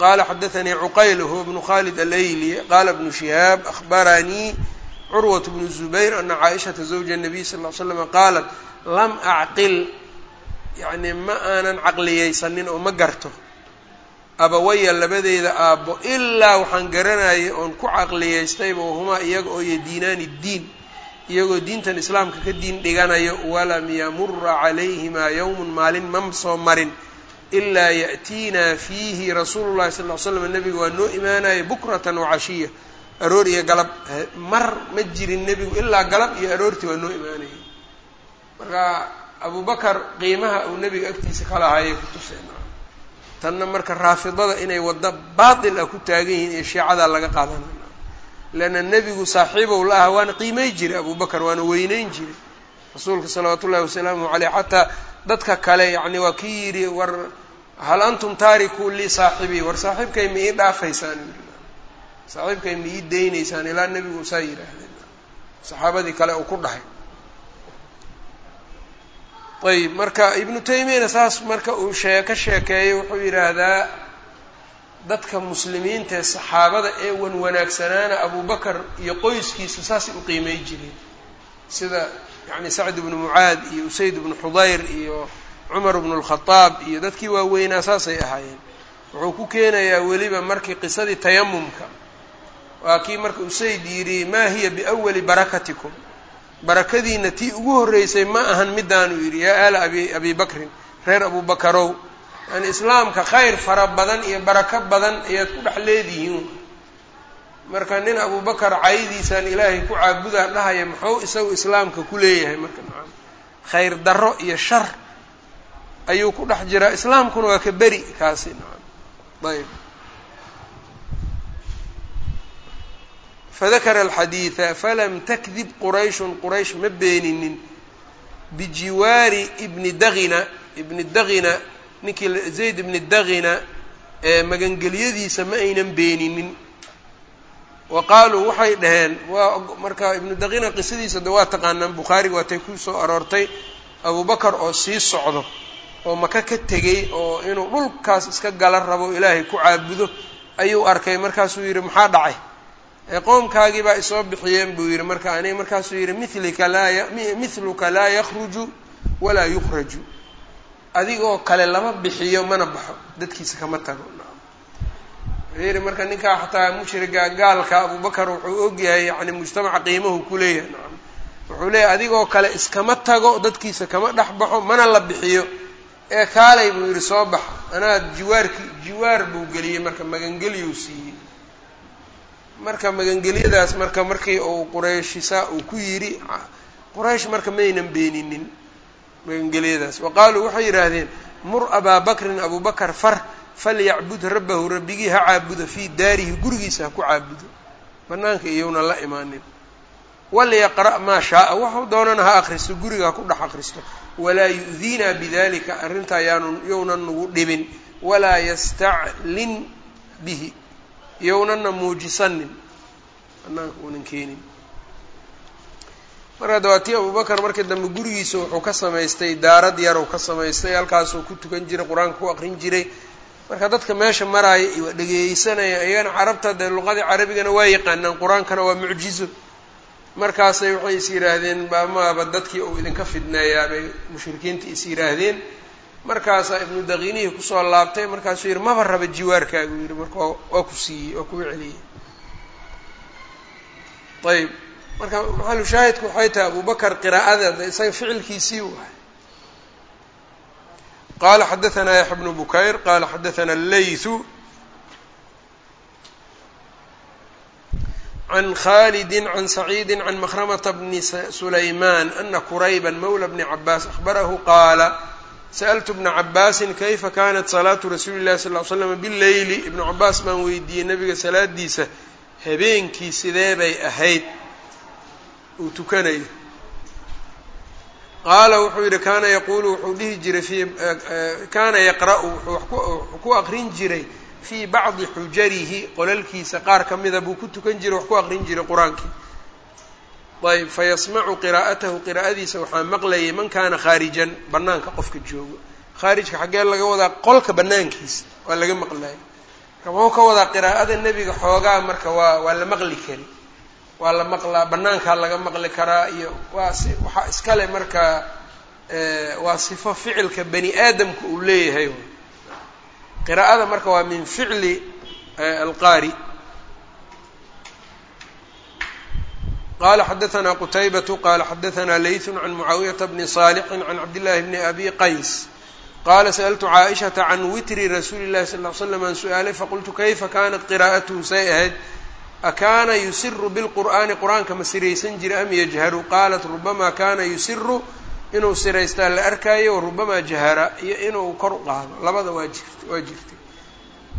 qala xadaثanii cuqayl huwa bnu khalid alayli qala bnu shihaab akhbaranii curwat bnu zubayr ana caaishata zawja nabiy sal ly slam qaalat lam acqil yani ma aanan caqliyaysanin oo ma garto. Abawaya labadeeda aabbo ilaa waxaan garanayay oon ku caqliyaystayba wahumaa iyaga oo yadiinaani diin. Iyagoo diintan islaamka ka diin dhiganayo walam yamura calayhimaa yowmun maalin mam soo marin. Ilaa ya'tiina fiihi rasuulu llahi sal l slam nebiga waa noo imaanaya bukratan wa cashiya aroor iyo galab mar ma jirin nebigu ilaa galab iyo aroortii waa noo imaanayay. Marka abubakar qiimaha uu nebiga agtiisa ka lahaayay ku tuseen tanna marka raafidada inay waddo baatil ah ku taagan yihiin iyo shiicadaa laga qaadanaya leanna nebigu saaxiibow la aha waana qiimay jiray abubakar waana weyneyn jiray. Rasuulka salawaatu ullahi wasalaamuhu caleyh xataa dadka kale yacni waa kii yidhi war hal antum taarikuu lii saaxibii? War saaxiibkay ma ii dhaafaysaan saaxiibkay ma ii deynaysaan ilaa nebigu saa yidhaahdeen. Saxaabadii kale uu ku dhahay. Ayb marka ibnu taymiyana saas marka uu shee ka sheekeeyo wuxuu yidhaahdaa dadka muslimiinta ee saxaabada ee wan wanaagsanaana abubakar iyo qoyskiisa saasay u qiimey jireen sida yani sacd ibnu mucaad iyo usayd ibnu xudayr iyo cumar ibnu lkhadaab iyo dadkii waaweynaa saasay ahaayeen. Wuxuu ku keenayaa weliba markii qisadii tayamumka waa kii marka usayd yidhi maa hiya biawali barakatikum? Barakadiina tii ugu horreysay ma ahan midaanuu yidhi yaa aala abi abi bakrin reer abubakarow yani islaamka khayr fara badan iyo barako badan ayaad ku dhex leedihiin. Marka nin abubakar caydiisaan ilaahay ku caabudaa dhahaya muxuu isagu islaamka ku leeyahay? Marka nacam khayr darro iyo shar ayuu ku dhex jiraa. Islaamkuna waa ka beri kaasi nacam ayb fadakara alxadiida falam takdib qurayshun quraysh ma beeninin bijiwaari ibni dagina ibni dagina ninkii zayd ibni dagina ee magangelyadiisa ma aynan beeninin wa qaaluu waxay dhaheen waa marka ibnu daqina qisadiisa de waa taqaanaan bukhaariga waatay ku soo aroortay abubakar oo sii socdo oo maka ka tegey oo inuu dhulkaas iska gala rabo ilaahay ku caabudo ayuu arkay markaasuu yidhi maxaa dhacay ee qoomkaagii baa isoo bixiyeen buu yidhi marka aniga markaasuu yidhi milika laa mithluka laa yakruju walaa yukhraju. Adigoo kale lama bixiyo mana baxo dadkiisa kama tago. Wuxuu yidhi marka ninkaa xataa mushriga gaalka abubakar wuxuu ogyahay yani mujtamaca qiimahu kuleeyahay nacam wuxuu leeyahay adigoo kale iskama tago dadkiisa kama dhex baxo mana la bixiyo. Ee kaalay buu yidhi soo baxa anaa jiwaarki jiwaar buu geliyey marka magangelyuu siiyey marka magangelyadaas marka markii uu qurayshisaa uu ku yidhi quraysh marka maynan beeninin magangelyadaas wa qaaluu waxay yidhaahdeen mur abaa bakrin abubakar far falyacbud rabbahu rabbigii ha caabudo fii daarihi gurigiisa ha ku caabudo. Banaanka iyowna la imaanin. Walyaqra' maa shaaa waxu doonana ha akristo guriga ha ku dhex akristo walaa yu'diinaa bidalika arrintaa yaanu yownan nagu dhibin. Walaa yastaclin bihi yownana muujisanin banaanka uunan keenin. Marka dawaatii abubakar markii dambe gurigiisa wuxuu ka samaystay daarad yarow ka samaystay halkaasuu ku tukan jiray qur'aanka ku aqrin jiray. Marka dadka meesha maraaya waa dhegeysanaya iyagana carabta dee luqadii carabigana waa yaqaanaan qur'aankana waa mucjizo markaasay waxay is yidhaahdeen baamaaba dadkii uu idinka fidneeyaa bay mushrikiinta is yidhaahdeen markaasaa ibnu daqiinihii kusoo laabtay markaasuu yidhi maba raba jiwaarkaagu yidhi marka waa ku siiyey waa kugu celiyey ayb marka maxalu shaahidku waxay tahay abubakar qiraa'adeeda isaga ficilkiisii waay qala xadaثna yaxya bnu bukayr qala xadaثna اleyثu can khalidi can saciidi can makrmta bni sulayman ana kurayba mawla bni cabaas akhbarahu qaala sa'ltu bna cabaasi kayfa kanat salaatu rasuuli اlahi sal ly slam bileyli ibnu cabaas baan weydiiyey nabiga salaadiisa habeenkii sidee bay ahayd uu tukanayo qaala wuxuu yidhi kaana yaquulu wuxuu dhihi jiray fii kaana yaqra'u wuxuu ku aqrin jiray fii bacdi xujarihi qolalkiisa qaar ka mida buu ku tukan jiray wax ku aqrin jiray qur'aankii ayb fayasmacu qiraa'atahu qiraa'adiisa waxaa maqlayay man kaana khaarijan banaanka qofka joogo khaarijka xaggee laga wadaa qolka banaankiisa waa laga maqlaya marka muxuu ka wadaa qiraa'ada nebiga xoogaa marka waa waa la maqli kari waa la maqlaa banaankaa laga maqli karaa iyo waa si waxaa iskale marka waa sifo ficilka bani aadamka uu leeyahay. Qiraa'ada marka waa min ficli alqaari qala xadaثna qutaybatu qala xadaثna layثu can mucaawiyata bni صaalixi can cabdillahi bni abi qays qala sأltu caaئishaةa can witri rasuuli الlahi sal ly slam an su-aalay faqultu kayfa kanat qiraa'atuhu say ahayd akaana yusiru bilqur'aani qur-aanka ma siraysan jira am yajharu qaalat rubamaa kana yusiru inuu siraystaa la arkaayo warubamaa jahara iyo inuu kor u qaado labada waa jirt waa jirtay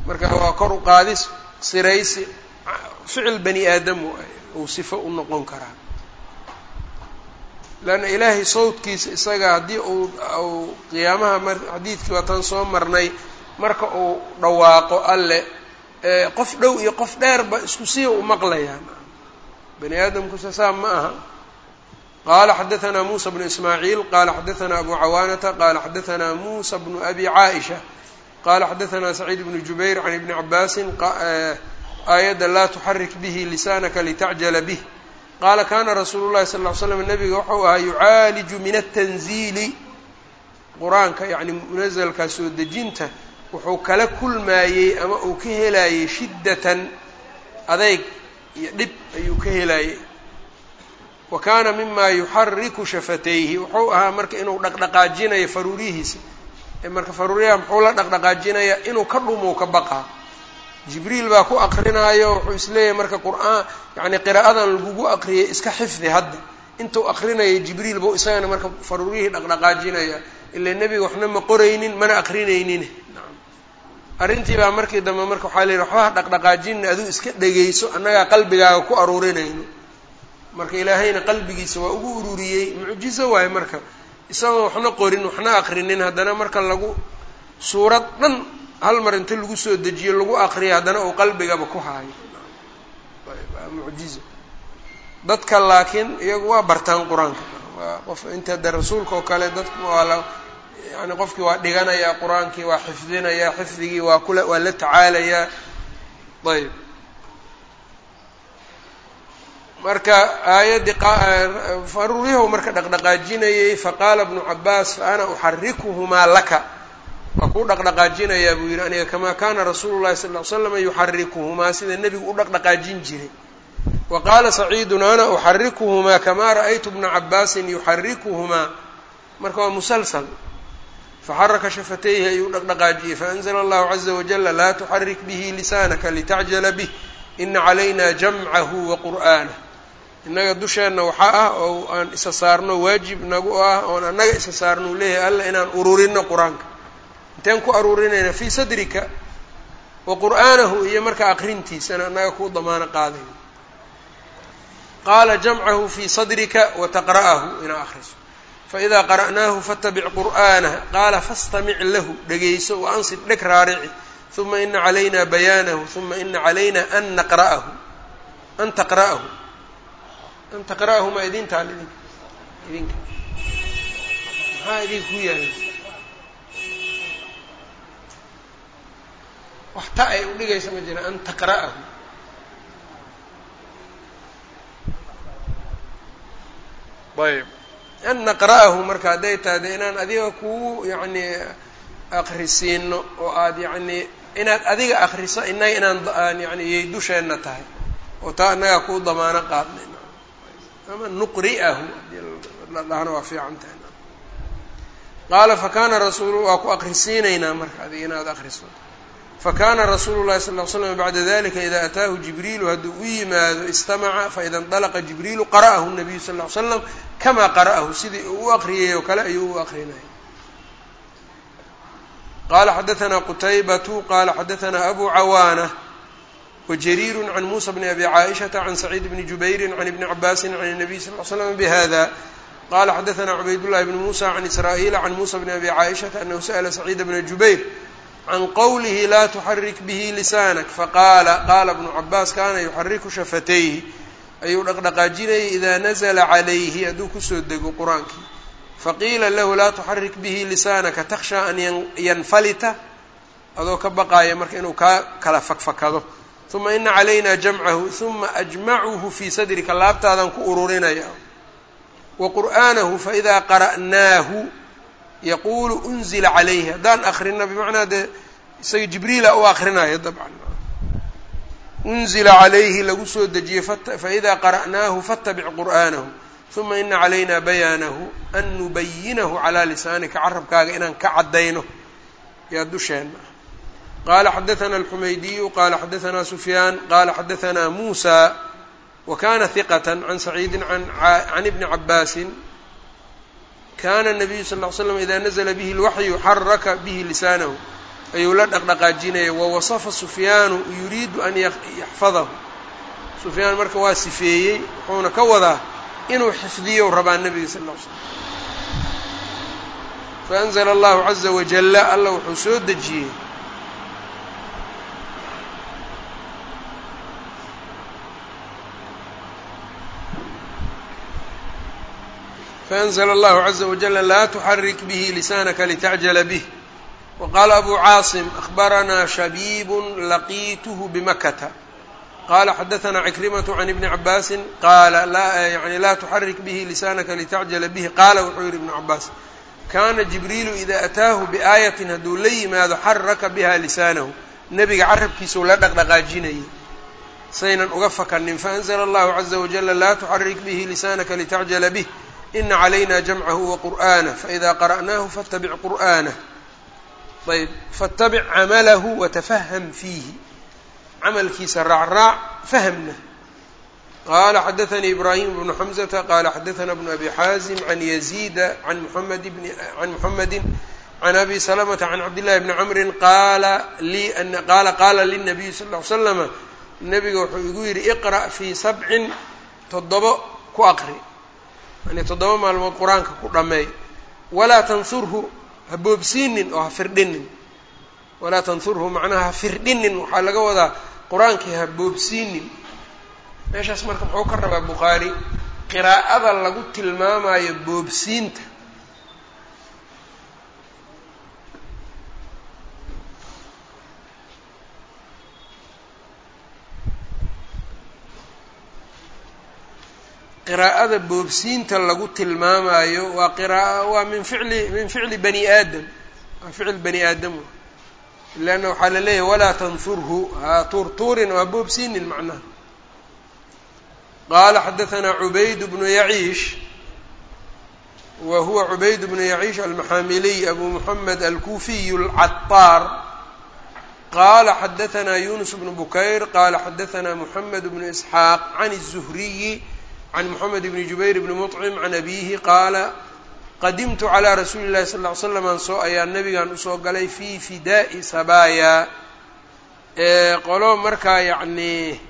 marka waa kor u qaadis siraysi ficil bani aadam uu sifo u noqon karaa. Leanna ilaahay sawdkiisa isaga haddii uu u qiyaamaha mar xadiidkii waataan soo marnay marka uu dhawaaqo alle qof dhow iyo qof dheerba isku sii u maqlayaan. Bani aadamku sasaab ma aha. Qaala xadaana muusa bnu ismaaciil qala xadaanaa abu cawaanata qaala xadaanaa muusa bnu abi caaisha qala xadaana saciid bnu jubayr can ibni cabaasin aayadda laa tuxarik bihi lisanaka litacjala bih. Qaala kana rasuulu llahi sal ly slam nabiga wuxuu ahaa yucaaliju min atanziili qur'aanka yani munazalka soo dejinta wuxuu kala kulmaayey ama uu ka helayey shiddatan adeyg iyo dhib ayuu ka helayey wa kaana mima yuxariku shafatayhi wuxuu ahaa marka inuu dhaqdhaqaajinayo faruurihiisa. Marka faruuriyaha muxuu la dhaqdhaqaajinaya? Inuu ka dhumou ka baqaa jibriil baa ku aqrinaayo wuxuu is leeyahay marka qur'aan yani qiraa'adan lagugu aqriyay iska xifdi hadda. Intuu aqrinaya jibriil buu isagana marka faruurihii dhaqdhaqaajinaya ilaa nebiga waxna ma qoraynin mana aqrinaynin arrintii baa markii dambe marka waxaa layihi waxbaha dhaqdhaqaajinna aduu iska dhegeyso annagaa qalbigaaga ku aruurinayno. Marka ilaahayna qalbigiisa waa ugu ururiyey mucjizo waayo marka. Isagoo waxna qorin waxna aqrinin haddana marka lagu suurad dhan hal mar inta lagu soo dejiyo lagu aqriyo haddana uu qalbigaba ku haayo. Mucjizo dadka laakiin iyagu waa bartaan qur'aanka. Qof inta de rasuulka oo kale dadku yani qofkii waa dhiganayaa qur'aankii waa xifdinayaa xifdigii waa kula waa la tacaalayaa ayb marka aayaddii faruuriyahu marka dhaqdhaqaajinayay faqaala bnu cabaas fa ana uxarikuhumaa laka waa kuu dhaqdhaqaajinayaa buu yidhi aniga kamaa kaana rasuulu llahi sal ly slama yuxarikuhumaa sida nebigu u dhaqdhaqaajin jiray. Wa qaala saciidun ana uxarikuhumaa kamaa ra'aytu bna cabaasin yuxarikuhumaa marka waa musalsal. Faxaraka shafatayhi ayuu dhaqdhaqaajiyey. Faanzla allahu caza wajala laa tuxarik bihi lisaanaka litacjala bih ina calayna jamcahu wa qur'aanah innaga dusheenna waxaa ah oo aan isa saarno waajib nagu ah oon annaga isa saarno u leeyahay alla inaan ururino qur'aanka inteen ku aruurinayna fii sadrika wa qur'aanahu iyo marka aqrintiisana annaga kuu damaano qaadayno. qaala jamcahu fii sadrika wa taqra'ahu inaa akriso faidaa qara'naahu fattabic qur'aanah qaala fastamic lahu dhegayso wa ansid dheg raarici uma ina calayna bayaanahu uma ina calayna an naqra'ahu an taqra'ahu. an taqra'ahu maa idin taal idinka. Idinka. Maxaa idinka ku yaalla wax ta ay u dhigaysa ma jira an taqra'ahu ayb an naqra'ahu marka hadday tahay de inaan adiga kugu yacni akrisiino oo aada yacni inaad adiga akriso inaga inaan aan yani yay dusheenna tahay oo taa innagaa kuu damaano qaadnay. Ama nuqri'ahu dhahna waa fiican tahay qaala fakana rasuulu waa ku akrisiinaynaa marka adiga inaad akriso fakaana rasuulu llahi sal ly slm bacda dalika ida ataahu jibriilu hadduu u yimaado istamaca faida indalaqa jibriilu qara'ahu nabiyu sal ly slam kamaa qara'ahu sidii uu u aqriyay oo kale ayuu u aqrinaya qala xadaanaa qutaybatu qala xadaanaa abu cawaana wjariir can muusa bni abi caaishata can saciid bni jubayri can ibni cabaasin can الnabiy sal ly slam bihada qala xadaanaa cubayd llahi bni muusa can israa'iila can muusa bni abi caaishata anahu sa'la saciid bna jubayr can qowlihi la tuxarik bihi lisanak faqaala qaala bnu cabaas kana yuxariku shafatayhi ayuu dhaqdhaqaajinayay ida nazla calayhi hadduu ku soo dego qur'aankii faqiila lahu laa tuxarik bihi lisaanaka takhshaa an yanfalita adoo ka baqaaya marka inuu kaa kala fakfakado uma ina calayna jamcahu uma ajmacuhu fii sadrika laabtaadan ku ururinaya wa qur'aanahu faidaa qara'naahu yaquulu unzila calayhi haddaan akrino bimacnaa dee isaga jibriila u akrinaya dabcan unzila calayhi lagu soo dejiyey faidaa qara'naahu fattabic qur'aanahu uma ina calayna bayaanahu an nubayinahu calaa lisaanika carabkaaga inaan ka caddayno yaa dusheena qala xadaثna alxumaydiyu qala xadaثna sufyaan qala xadaثna musa wa kana hiqat can saciidi can ibni cabaasin kaana nabiyu sal ly slam idaa nazla bihi lwaxyu xaraka bihi lisaanahu. Ayuu la dhaqdhaqaajinaya wawasafa sufyaanu yuriidu an yaxfadahu. Sufyaan marka waa sifeeyey wuxuuna ka wadaa inuu xifdiyo rabaa nabiga sal l slam. Faanzla allahu caza wajalla alla wuxuu soo dejiyey faأnzla allahu caza wajala laa tuxarik bihi lisanaka litacjala bih waqaala abu caasim ahbaranaa shabiib laqiituhu bimakata qala xadaثna cikrimaة can ibni cabaasi qaala yani laa tuxarik bihi lisanaka litacjala bih qaala wuxuu yihi ibnu cabaas kana jibriilu ida ataahu biaayatin hadduu la yimaado xaraka biha lisaanahu nebiga carabkiisau la dhaqdhaqaajinayay saynan uga fakanin faأnzla allahu caza wajala laa tuxarik bihi lisanaka litacjala bih ina calayna jamcahu waqur'aanah faإida qara'naahu faاtabic qur'aanah ayb faاtabic camalahu watafaham fiihi camalkiisa raacraac fahmna qala xadaثnii ibrahim bnu xamزةa qala xadaثna bnu abi xaazim can yaziida an muamed bn can muxamedi can abi slmةa can cabdillahi bni cmri qaala lii qaala qaala lلnabiy sal ll ly slama nebiga wuxuu igu yidhi iqra' fii sabcin toddobo ku aqri yani toddoba maalmood qur'aanka ku dhameey walaa tansurhu ha boobsiinin oo ha firdhinin walaa tansurhu macnaha ha firdhinin waxaa laga wadaa qur'aankii ha boobsiinin. Meeshaas marka muxuu ka rabaa bukhaari qiraa'ada lagu tilmaamayo boobsiinta qiraa'ada boobsiinta lagu tilmaamayo waa qiraaa waa min ficli min ficli bani aadam. Waa ficil bani aadam. Lanna waxaa la leeyahay walaa tansurhu ha tuurtuurin oo ha boobsiinin macnaha. Qaala xadaanaa cubayd bnu yaciish wa huwa cubayd bnu yaciish almaxaamiliy abu muxamed alkuufiy alcattaar qala xadaanaa yunus bnu bukayr qala xadaanaa muxamed bnu isxaaq can الzuhriyi can moxamed bni jubayr bni muطcim can abiihi qaala qadimtu calaa rasuuli llahi sal ly slam aan soo ayaa nabigan u soo galay fii fidaa'i sabaaya qolo markaa yacnii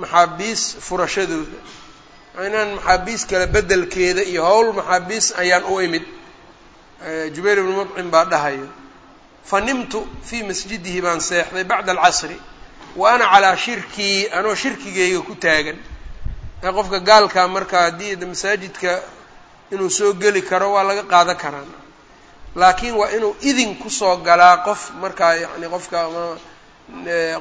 maxaabiis furashadooda inaan maxaabiis kale bedelkeeda iyo howl maxaabiis ayaan u imid jubayr bni muطcim baa dhahayo fa nimtu fii masjidihi baan seexday bacda alcasri wa ana calaa shirkii anoo shirkigayga ku taagan ee qofka gaalkaa marka haddii masaajidka inuu soo geli karo waa laga qaadan karaa. Laakiin waa inuu idin ku soo galaa qof markaa yacni qofka ama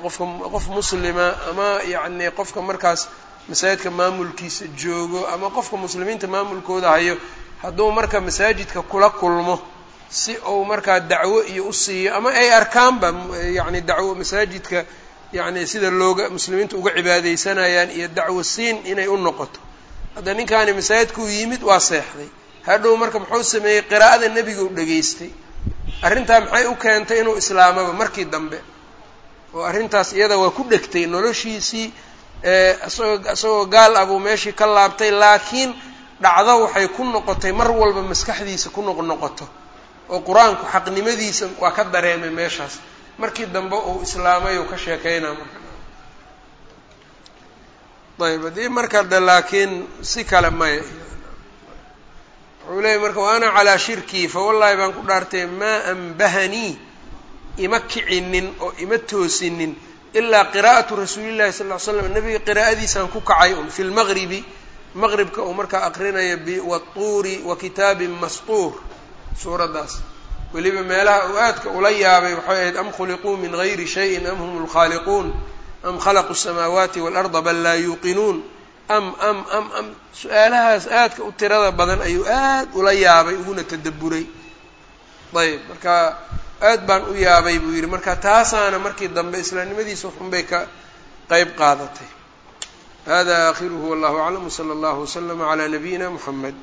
qofka qof muslima ama yacni qofka markaas masaajidka maamulkiisa joogo ama qofka muslimiinta maamulkooda hayo hadduu marka masaajidka kula kulmo si uu markaa dacwo iyo u siiyo ama ay arkaanba yacni dacwo masaajidka yacni sida looga muslimiinta uga cibaadeysanayaan iyo dacwo siin inay u noqoto. Hadda ninkaani masaajidka u yimid waa seexday. Hadhow marka muxuu sameeyey qiraa'ada nebiga u dhegaystay. Arrintaa maxay u keentay inuu islaamaba? Markii dambe oo arrintaas iyada waa ku dhegtay noloshiisii isagoo isagoo gaal ah buu meeshii ka laabtay laakiin dhacdo waxay ku noqotay mar walba maskaxdiisa ku noqnoqoto. Oo qur'aanku xaqnimadiisa waa ka dareemay meeshaas markii dambe uu islaamay ka sheekeynaa marka. Ayb haddii marka de laakiin si kale maya wuxuu leeyay marka wa ana calaa shirkii fa wallahi baan ku dhaartay maa anbahanii ima kicinin oo ima toosinin ilaa qiraa'atu rasuulillahi sal ll slam nabiga qiraa'adiisaan ku kacay un fi lmaqribi maqribka uu markaa aqrinaya biwatuuri wa kitaabin mastuur suuraddaas weliba meelaha uu aadka ula yaabay waxay ahayd am khuliquu min gayri shayin am hum lkhaaliquun am khalaqu الsamaawaati waاlarda bal laa yuuqinuun am am am am su-aalahaas aadka u tirada badan ayuu aad ula yaabay uguna tadaburay ayb marka aad baan u yaabay buu yidhi marka taasaana markii dambe islaamnimadiisa waxunbay ka qeyb qaadatay hada akhiruhu wallahu aclam wslى اllahu wslama عlى nabiyina mxamed